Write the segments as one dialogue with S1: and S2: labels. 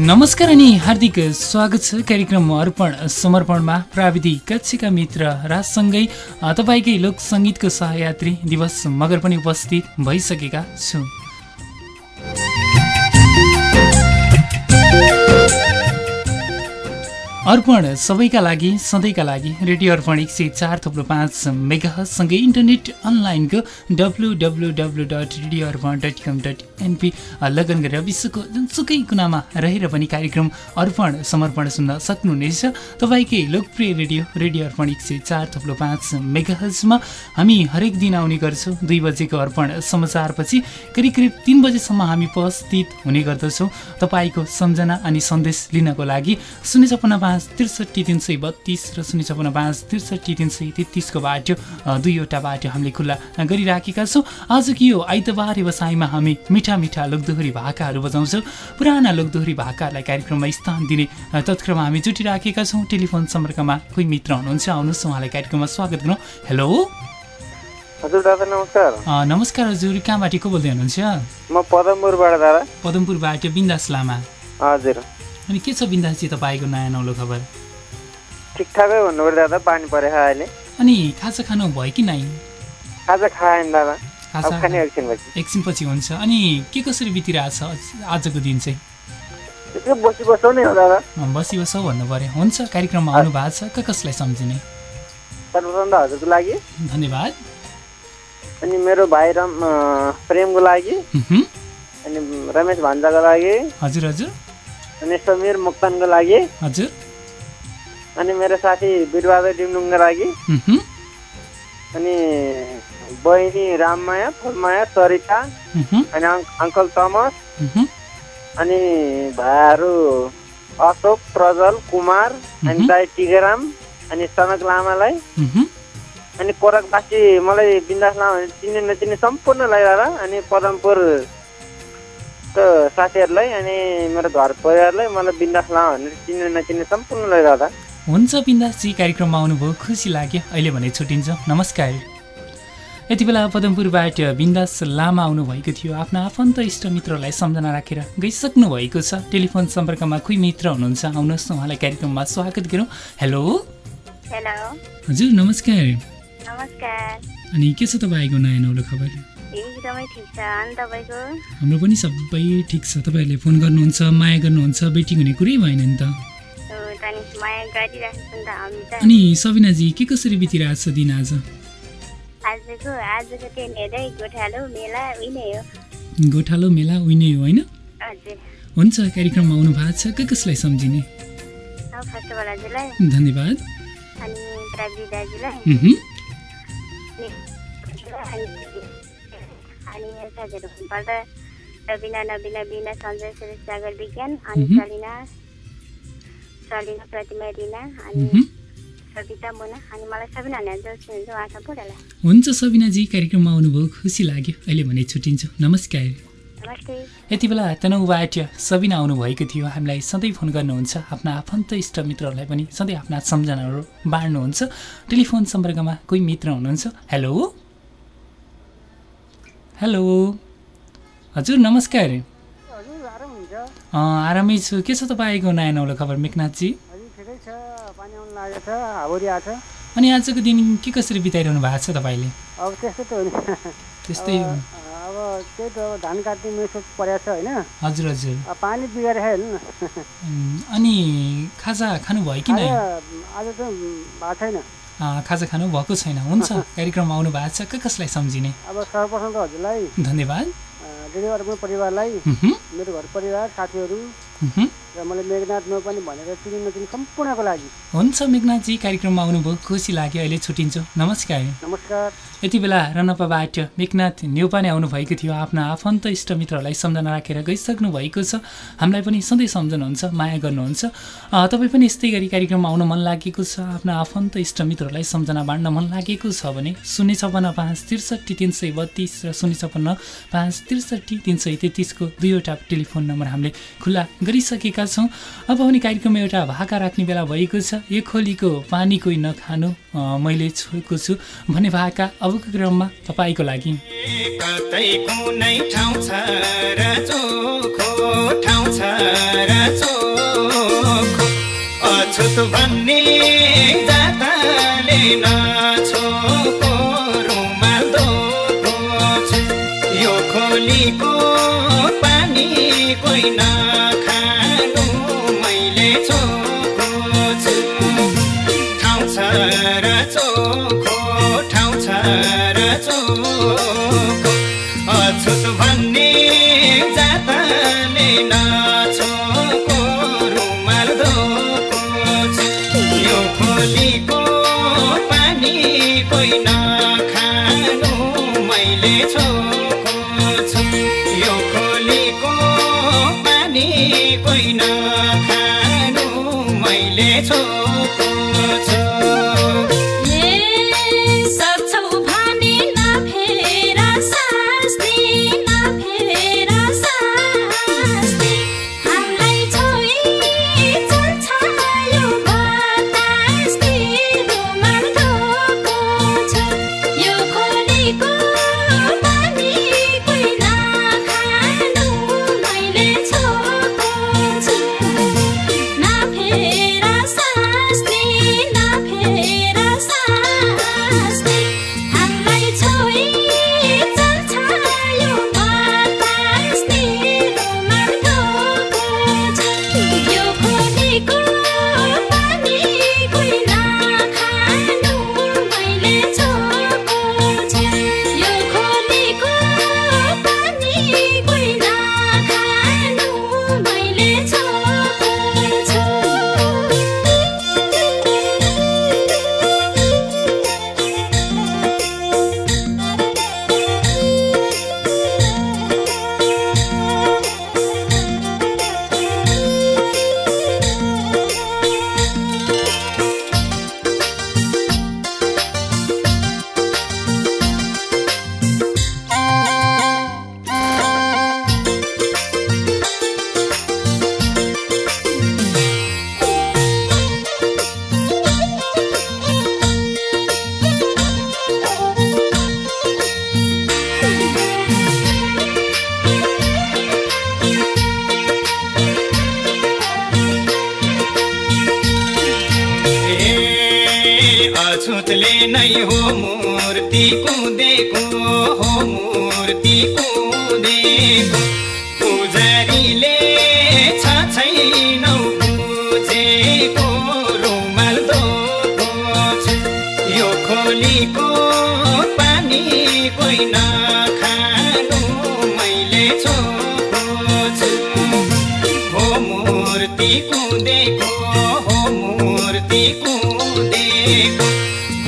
S1: नमस्कार अनि हार्दिक स्वागत छ कार्यक्रम अर्पण समर्पणमा। प्राविधिक कक्षका मित्र राजसँगै तपाईँकै लोक सङ्गीतको सहयात्री दिवस मगर पनि उपस्थित भइसकेका छु। अर्पण सबैका लागि सधैँका लागि रेडियो अर्पण एक सय चार थप्लो पाँच मेगासँगै इन्टरनेट अनलाइनको W W W dot radio Arpan dot com dot NP लगन गरेर विश्वको जुनसुकै कुनामा रहेर पनि कार्यक्रम अर्पण समर्पण सुन्न सक्नुहुनेछ। तपाईँकै लोकप्रिय रेडियो रेडियो अर्पण एक सय चार थप्लो पाँच मेगाहजमा हामी हरेक दिन आउने गर्छौँ। दुई बजेको अर्पण समाचारपछि करिब करिब तिन बजेसम्म हामी उपस्थित हुने गर्दछौँ। तपाईँको सम्झना अनि सन्देश लिनको लागि शून्य छपन्न पाँच त्रिसठी तिन सय बत्तिस र शून्य छपन्न पाँच त्रिसठी तिन सय तेत्तिसको बाटो दुईवटा बाटो हामीले खुल्ला गरिराखेका छौँ। आजको यो आइतबार व्यवसायमा हामी मिठा मिठा लोकदोहोरी भाकाहरू बजाउँछौँ। पुराना लोकदोहोरी भाकाहरूलाई कार्यक्रममा स्थान दिने तत्क्रममा हामी जुटिराखेका छौँ। टेलिफोन सम्पर्कमा कोही मित्र हुनुहुन्छ आउनुहोस् उहाँलाई कार्यक्रममा स्वागत गरौँ। हेलो?
S2: हजुर दादा नमस्कार।
S1: नमस्कार हजुर कहाँबाट को बोल्दै हुनुहुन्छ?
S2: म पदमपुरबाट दादा।
S1: पदमपुरबाट बिन्दास लामा।
S2: हजुर।
S1: अनि के छ बिन्दासी तपाईँको नयाँ नौलो खबर?
S2: ठिकठाकै भन्नु पऱ्यो दादा पानी परेको अहिले।
S1: अनि खाजा खानु भयो कि नै?
S2: खाजा खाएन दादा। एकछिनपछि।
S1: हुन्छ। अनि के कसरी बितिरहेछ आजको दिन चाहिँ?
S2: बसी बसौ
S1: भन्नु पऱ्यो हुन्छ कार्यक्रममा आउनु भएको छ। क कसलाई सम्झिने?
S2: हजुरको लागि।
S1: धन्यवाद।
S2: अनि मेरो भाइ रम प्रेमको लागि। अनि रमेश भान्जाको लागि।
S1: हजुर हजुर।
S2: अनि समीर मुक्तानको लागि।
S1: हजुर।
S2: अनि मेरो साथी बिरबहादुर डिमडुङको लागि। अनि बहिनी राममाया फुलमाया सरिता अनि अङ्क- अङ्कल तमस अनि भाइहरू अशोक प्रजल कुमार अनि। दाई टिकाराम अनि सनक लामालाई। अनि कोरकवासी मलाई बिन्दास लामा चिन्ने नचिन्ने सम्पूर्णलाई दादा अनि पदमपुर साथीहरूलाई अनि मेरो घर परिवारलाई मलाई बिन्दास लामा भनेर चिन्ने नचिन्ने सम्पूर्णलाई दादा
S1: हुन्छ बिन्दासजी कार्यक्रममा आउनुभयो खुसी लाग्यो। अहिले भने छुट्टिन्छ। नमस्कार। यति बेला पदमपुरबाट बिन्दास लामा आउनुभएको थियो। आफ्ना आफन्त इष्टमित्रहरूलाई सम्झना राखेर गइसक्नु भएको छ। टेलिफोन सम्पर्कमा कोही मित्र हुनुहुन्छ। आउनुहोस् न उहाँलाई कार्यक्रममा स्वागत गरौँ। हेलो?
S3: हेलो।
S1: हजुर नमस्कार।
S3: नमस्कार।
S1: अनि के छ तपाईँको नयाँ नौलो खबर? हाम्रो पनि सबै ठिक छ। तपाईँहरूले फोन गर्नुहुन्छ माया गर्नुहुन्छ बेटी हुने कुरै भएन नि त। अनि सबिनाजी के कसरी बितिरहेको छ दिन आज?
S3: आजको आजको ट्रेन हेर्दै गोठालो मेला उही नै हो
S1: गोठालो मेला उइने हो होइन हुन्छ कार्यक्रममा आउनु भएको छ। के कसलाई सम्झिने? धन्यवाद।
S3: अनि साथीहरू हुनुपर्दा रविना नबिना बिना सञ्जय सुरेश सागर विज्ञान अनि। सलिना सलिना प्रतिमा रिना अनि
S1: हुन्छ सबिनाजी कार्यक्रममा आउनुभयो खुसी लाग्यो। अहिले भने छुट्टिन्छु। नमस्कार। यति बेला तनहुबाट सबिना आउनुभएको थियो। हामीलाई सधैँ फोन गर्नुहुन्छ। आफ्ना आफन्त इष्टमित्रहरूलाई पनि सधैँ आफ्ना सम्झनाहरू बाँड्नुहुन्छ। टेलिफोन सम्पर्कमा कोही मित्र हुनुहुन्छ? हेलो? हेलो? हजुर नमस्कार।
S2: आरामै
S1: छु। के छ तपाईँको नयाँ नौलो खबर मेघनाथजी
S2: हजुर ठिकै छ पानी आउनु लागेको छ हाउरी आएको छ
S1: अनि आजको दिन के कसरी बिताइरहनु भएको छ तपाईँले?
S2: अब त्यस्तो त हो नि।
S1: त्यस्तै
S2: अब अब त्यही त अब धान काट्ने मेसो परेको छ होइन।
S1: हजुर हजुर।
S2: पानी बिगारेको हेर्नु न
S1: अनि खाजा खानुभयो कि
S2: आज त भएको छैन।
S1: खाजा खानु भएको छैन। हुन्छ कार्यक्रममा आउनु भएको छ। क कसलाई सम्झिने?
S2: अब सर्वप्रथम त हजुरलाई।
S1: धन्यवाद।
S2: परिवारलाई। मेरो घर परिवार साथीहरू। र मलाई मेघनाथ नो पनि भनेर चिनी नचिनी सम्पूर्णको लागि।
S1: हुन्छ मेघनाथजी कार्यक्रममा आउनुभयो खुसी लाग्यो अहिले छुट्टिन्छु। नमस्कार।
S2: नमस्कार।
S1: यति बेला रनपाबाट मेघनाथ न्यौपा नै आउनुभएको थियो। आफ्ना आफन्त इष्टमित्रहरूलाई सम्झना राखेर गइसक्नु भएको छ। हामीलाई पनि सधैँ सम्झनुहुन्छ माया गर्नुहुन्छ। तपाईँ पनि यस्तै गरी कार्यक्रममा आउन मन लागेको छ। आफ्ना आफन्त इष्टमित्रहरूलाई सम्झना बाँड्न मन लागेको छ भने शून्य छपन्न पाँच त्रिसठी तिन सय बत्तिस र शून्य छपन्न पाँच त्रिसठी तिन सय तेत्तिसको दुईवटा टेलिफोन नम्बर हामीले खुल्ला गरिसकेका सकिसकेका छौँ। अब हुने कार्यक्रममा एउटा भाका राख्ने बेला भएको छ। एक खोलीको पानी कोही नखानु मैले छोएको छु भन्ने भाका अबको क्रममा तपाईँको लागि।
S4: भन्ने जाताले नछो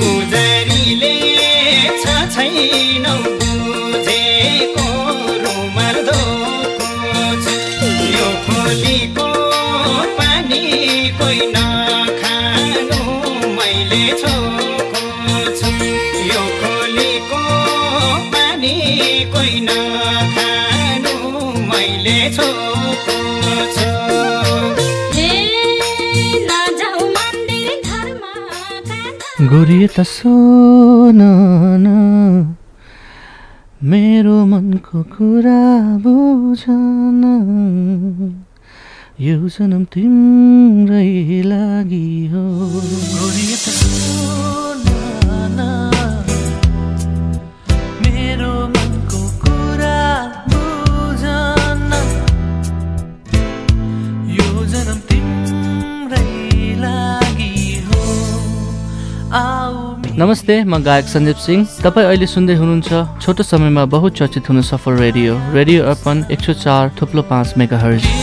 S4: पुजारीले छैनौ।
S5: गोरी त सोन मेरो मनको कुरा बुझन। यो जन्म तिम्रै लागि हो। गोरी त नमस्ते म गायक सन्दीप सिंह। तपाईँ अहिले सुन्दै हुनुहुन्छ छोटो समयमा बहुचर्चित हुन सफल रेडियो। रेडियो अर्पण एक सौ चार थुप्लो पाँच मेगा हर्ज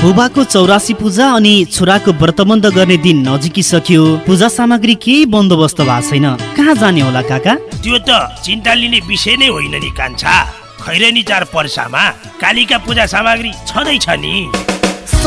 S6: बुबाको चौरासी पूजा अनि छोराको व्रतबन्ध गर्ने दिन नजिकिसक्यो पूजा सामग्री केही बन्दोबस्त भएको छैन। कहाँ जाने होला काका?
S7: त्यो त चिन्ता लिने विषय नै होइन नि कान्छा। खैरेनी चार पर्सामा कालीका पूजा सामग्री छँदैछ नि।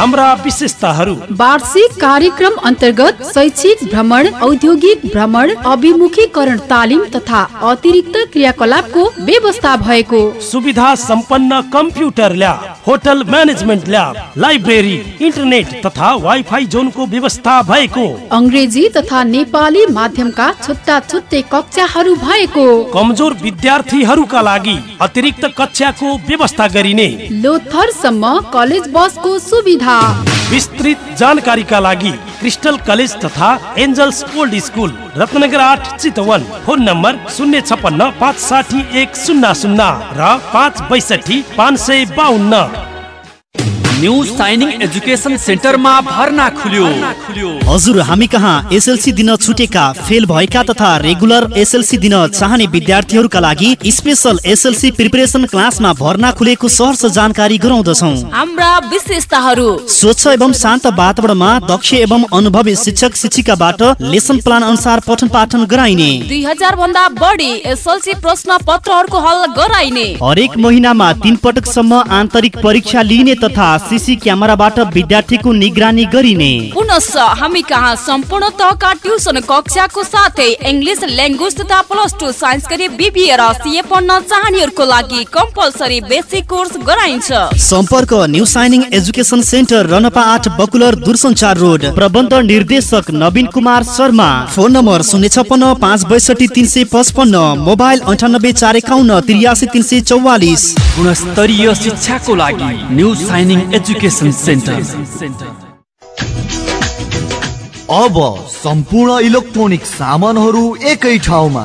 S7: हाम्रा विशेषताहरू।
S8: वार्षिक कार्यक्रम अन्तर्गत शैक्षिक भ्रमण औद्योगिक भ्रमण अभिमुखीकरण तालिम तथा अतिरिक्त क्रियाकलापको व्यवस्था भएको।
S7: सुविधा सम्पन्न computer lab hotel management lab library internet तथा वाइफाई जोनको व्यवस्था भएको।
S8: अङ्ग्रेजी तथा नेपाली माध्यमका छुट्टा छुट्टै कक्षाहरू भएको।
S7: कमजोर विद्यार्थीहरूका लागि अतिरिक्त कक्षाको व्यवस्था गरिने।
S8: लोथरसम्म कलेज बसको सुविधा
S7: विस्तृत जानकारीका लागि क्रिस्टल कलेज तथा एन्जल्स ओल्ड स्कुल रत्नगर आठ चितवन। फोन नम्बर शून्य छपन्न पाँच साठी एक शून्य शून्य र पाँच बैसठी पाँच सय बाहन्न
S9: न्यू साइनिङ एजुकेसन सेन्टरमा भर्ना खुल्यो।
S6: हजुर हामी कहाँ एसएलसी दिन छुटेका फेल भएका तथा रेगुलर एसएलसी दिन चाहने विद्यार्थीहरूका लागि स्पेसल एसएलसी प्रिपरेसन क्लासमा भर्ना खुलेको सहर्ष जानकारी गराउँदछौ।
S8: हाम्रा विशेषताहरू।
S6: स्वच्छ एवं शान्त वातावरणमा दक्ष एवं अनुभवी शिक्षक शिक्षिकाबाट लेसन प्लान अनुसार पठन पाठन गराइने।
S8: दुई हजार भन्दा बढी एसएलसी प्रश्न पत्रहरूको हल गराइने।
S6: हरेक महिनामा तीन पटकसम्म आन्तरिक परीक्षा लिइने तथा सिसी क्यामेराबाट विद्यार्थीको निगरानी गरिने।
S8: पुनश्च हामी कहाँ सम्पूर्ण तहका ट्युसन कक्षाको साथै इङ्ग्लिस ल्याङ्ग्वेज तथा प्लस टू साइन्स गरी बिबिए र सिए पढ्न चाहनेहरूको लागि कम्पलसरी बेसिक कोर्स गराइन्छ।
S6: सम्पर्क new shining education centre Ranpa आठ बकुलर दूरसञ्चार रोड। प्रबन्ध निर्देशक नवीन कुमार शर्मा। फोन नम्बर शून्य छपन्न पाँच बैसठी तिन सय पचपन्न मोबाइल अन्ठानब्बे चार एकाउन्न त्रियासी तिन सय चौवालिस।
S9: गुणस्तरीय शिक्षाको लागि न्यू साइनिङ एजुकेसन सेन्टर
S10: अब सम्पूर्ण इलेक्ट्रोनिक सामानहरू एकै ठाउँमा।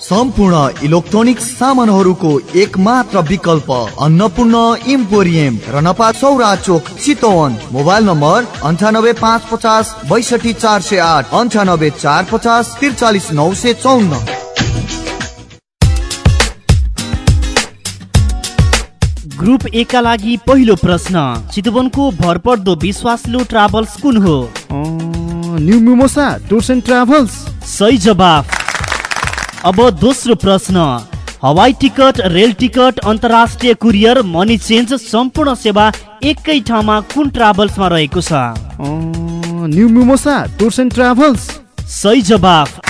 S10: सम्पूर्ण इलेक्ट्रोनिक सामानहरूको एक मात्र विकल्प Annapurna emporium Ranpa Chaura Chowk Chitwan. Mobile number अन्ठानब्बे पाँच पचास बैसठी चार सय आठ अन्ठानब्बे चार पचास त्रिचालिस नौ सय चौन्न।
S6: ग्रुप ए का लागि पहिलो प्रश्न चितवनको भरपर्दो विश्वासिलो ट्राभल्स कुन हो?
S11: New Mimosa tours and travels.
S6: सही जवाफ। अब दोस्रो प्रश्न। हवाई टिकट रेल टिकट अन्तर्राष्ट्रिय कुरियर मनी चेन्ज सम्पूर्ण सेवा एकै ठाउँमा कुन ट्राभल्समा रहेको छ?
S11: New Mimosa tours and travels.
S6: सही जवाफ।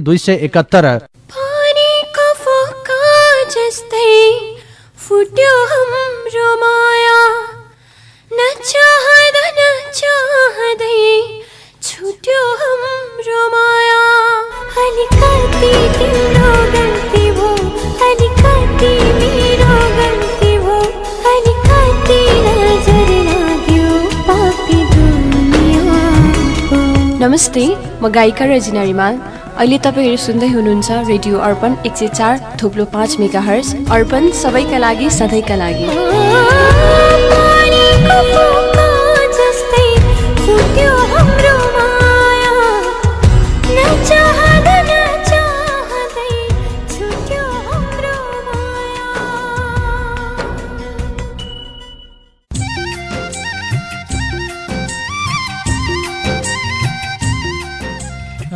S12: दुई सय
S13: नमस्ते म गायिका रजिना रिमाल अहिले तपाईँहरू सुन्दै हुनुहुन्छ रेडियो अर्पण एक सय चार थोप्लो पाँच मेगा हर्स अर्पण सबैका लागि सधैँका लागि।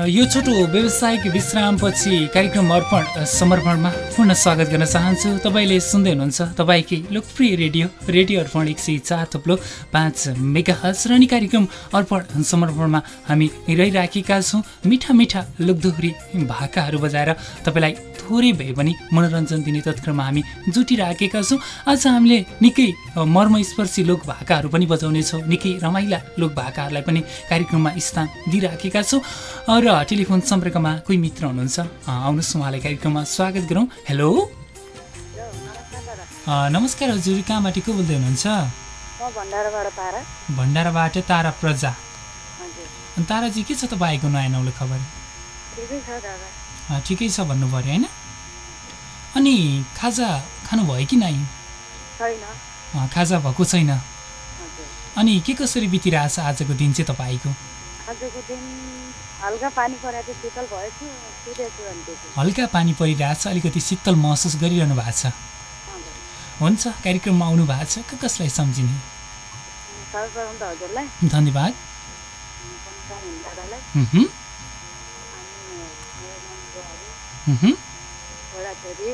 S1: यो छोटो व्यावसायिक विश्रामपछि कार्यक्रम अर्पण समर्पणमा पुनः स्वागत गर्न चाहन्छु। तपाईँले सुन्दै हुनुहुन्छ तपाईँकै लोकप्रिय रेडियो रेडियो अर्पण एक सय चार थप्लो पाँच मेगा हज र नि कार्यक्रम अर्पण समर्पणमा हामी रहिराखेका छौँ। मिठा मिठा लोकदोहोरी भाकाहरू बजाएर तपाईँलाई थोरै भए पनि मनोरञ्जन दिने तत्क्रममा हामी जुटिराखेका छौँ। आज हामीले निकै मर्मस्पर्शी लोक भाकाहरू पनि बजाउनेछौँ निकै रमाइला लोक भाकाहरूलाई पनि कार्यक्रममा स्थान दिइराखेका छौँ। र टेलिफोन सम्पर्कमा कोही मित्र हुनुहुन्छ? आउनुहोस् उहाँलाई कार्यक्रममा स्वागत गरौँ। हेलो नमस्कार हजुर कहाँबाट को बोल्दै हुनुहुन्छ?
S14: भण्डाराबाट तारा।
S1: प्रजा। ताराजी के छ तपाईँको नयाँ नौलो खबर?
S14: ठिकै छ
S1: भन्नु पऱ्यो होइन? अनि खाजा खानुभयो कि नै खाजा भएको छैन। अनि के कसरी बितिरहेछ आजको दिन चाहिँ तपाईँको?
S14: आजको दिन हल्का पानी परेको थियो शीतल भयो थियो सुतेछु
S1: हल्का पानी परिरहेछ अलिकति शीतल महसुस गरिरहनु भएको छ। हुन्छ कार्यक्रममा आउनु भएको छ। क- कसलाई सम्झिने?
S14: सर्वप्रथम त हजुरलाई
S1: धन्यवाद
S14: छोराछोरी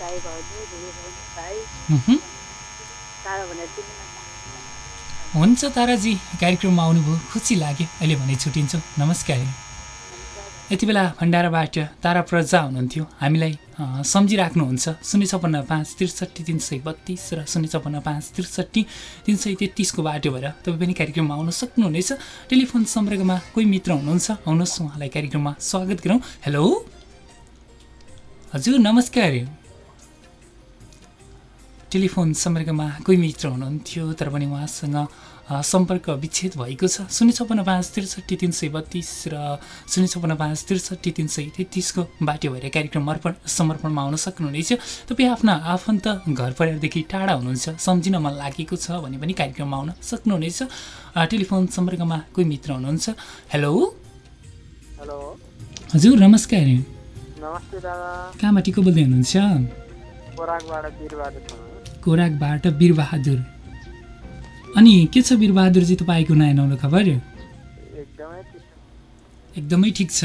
S14: दाई भाउजू भाइ। तारा भनेर चिन्नु
S1: हुन्छ ताराजी कार्यक्रममा आउनुभयो। खुसी लाग्यो। अहिले भने छुट्टिन्छु नमस्कार। यति बेला भण्डाराबाट तारा प्रजा हुनुहुन्थ्यो। हामीलाई सम्झिराख्नुहुन्छ। शून्य छपन्न पाँच त्रिसठी तिन सय बत्तिस र शून्य छपन्न पाँच त्रिसठी तिन सय तेत्तिसको बाटो भएर तपाईँ पनि कार्यक्रममा आउन सक्नुहुनेछ। टेलिफोन सम्पर्कमा कोही मित्र हुनुहुन्छ? आउनुहोस् उहाँलाई कार्यक्रममा स्वागत गरौँ। हेलो? हजुर नमस्कार। टेलिफोन सम्पर्कमा कोही मित्र हुनुहुन्थ्यो तर पनि उहाँसँग सम्पर्क विच्छेद भएको छ। शून्य छपन्न पाँच त्रिसठी तिन सय बत्तिस र शून्य छपन्न पाँच त्रिसठी तिन सय तेत्तिसको बाटो भएर कार्यक्रम अर्पण समर्पणमा आउन सक्नुहुनेछ। तपाईँ आफ्ना आफन्त घर परिवारदेखि टाढा हुनुहुन्छ सम्झिन मन लागेको छ भने पनि कार्यक्रममा आउन सक्नुहुनेछ। टेलिफोन सम्पर्कमा कोही मित्र हुनुहुन्छ? हेलो?
S2: हेलो?
S1: हजुर नमस्कार।
S2: नमस्ते दादा।
S1: कहाँबाट को बोल्दै हुनुहुन्छ?
S2: खोराकबाट बिरबहादुर
S1: अनि के छ वीरबहादुरजी तपाईँको नयाँ नौलो खबर?
S2: एकदमै ठिक छ।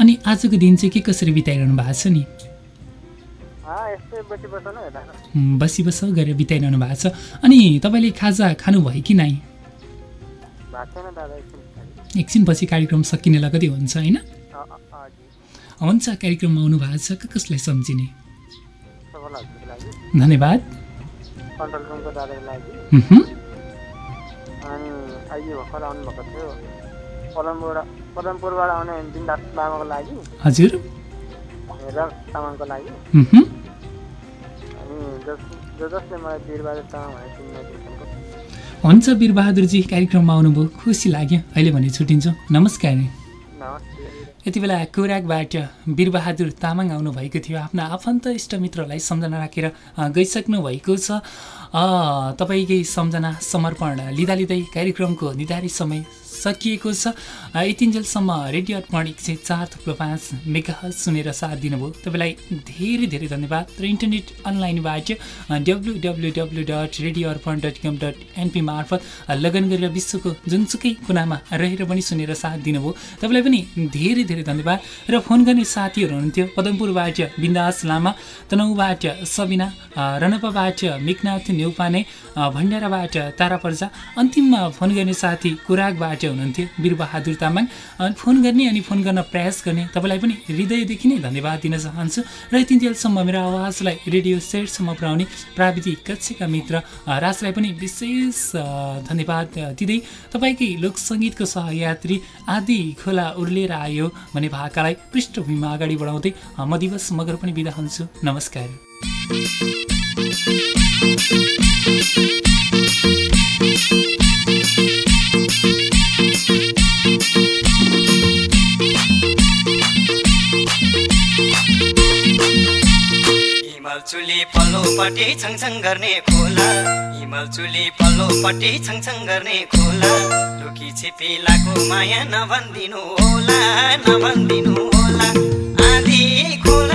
S1: अनि आजको दिन चाहिँ के कसरी बिताइरहनु भएको छ नि?
S2: बसी
S1: बसी गरेर बिताइरहनु भएको छ। अनि तपाईँले खाजा खानुभयो कि नै। एकछिनपछि कार्यक्रम सकिने लगतै हुन्छ होइन? हुन्छ कार्यक्रममा आउनु भएको छ कसलाई सम्झिने? धन्यवाद।
S2: कन्ट्रोल रुमको दादाको लागि। अनि अहिले भर्खर आउनुभएको थियो। पदमपुरबाट पदमपुरबाट आउने बिन्दास लामाको लागि।
S1: हजुर।
S2: र तामाङको लागि। अनि जो जसले मलाई वीरबहादुर तामाङ भनेर चिन्ने
S1: हुन्छ वीरबहादुरजी कार्यक्रममा आउनुभयो। खुसी लाग्यो। अहिले भने छुट्टिन्छौँ। नमस्कार।
S2: नमस्ते।
S1: यति बेला कोराकबाट वीरबहादुर तामाङ आउनुभएको थियो। आफ्ना आफन्त इष्टमित्रलाई सम्झना राखेर गइसक्नु भएको छ। तपाईँकै सम्झना समर्पण लिँदा लिँदै कार्यक्रमको निर्धारित समय सकिएको छ। यतिन्जेलसम्म रेडियो अर्पण एक सय चार थुप्रो पाँच मेगा सुनेर साथ दिनुभयो। तपाईँलाई धेरै धेरै धन्यवाद। र इन्टरनेट अनलाइनबाट W W W dot radio Arpan dot com dot N P मार्फत लगन गरेर विश्वको जुनसुकै कुनामा रहेर पनि सुनेर साथ दिनुभयो। तपाईँलाई पनि धेरै धेरै धन्यवाद। र फोन गर्ने साथीहरू हुनुहुन्थ्यो। पदमपुरबाट बिन्दास लामा तनहुबाट सबिना रनपाबाट मेघनाथ नेउपाने अ, भण्डाराबाट तारा पर्जा अन्तिममा फोन गर्ने साथी कुराकबाट हुनुहुन्थ्यो। वीरबहादुर तामाङ फोन गर्ने अनि फोन गर्न प्रयास गर्ने। तपाईँलाई पनि हृदयदेखि नै धन्यवाद दिन चाहन्छु। र यतिन्जेलसम्म मेरो आवाजलाई रेडियो सेटसम्म पुर्याउने प्राविधिक कक्षका मित्र राजलाई पनि विशेष धन्यवाद दिँदै तपाईँकै लोकसङ्गीतको सहयात्री आदि खोला उर्लेर आयो भने भाकालाई पृष्ठभूमिमा अगाडि बढाउँदै म दिवस मगर पनि बिदा हुन्छु। नमस्कार।
S4: चुली पल्लोपट्टि छङछङ गर्ने खोला। हिमाल चुली पल्लोपट्टि छङछङ गर्ने खोला। लुकी छिपिलाको माया नभनिदिनु होला नभनिदिनु होला। आधी खोला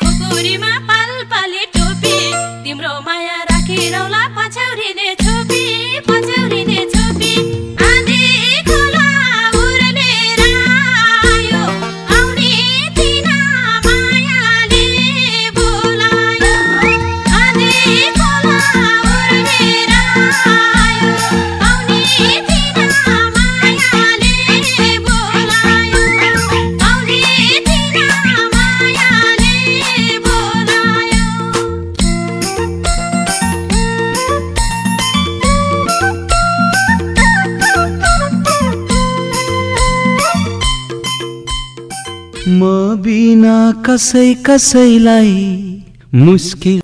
S15: खुकुरीमा पाल पाली टोपी। तिम्रो माया राखिरौला पछ्याउरीले
S16: कसै कसैलाई मुस्किल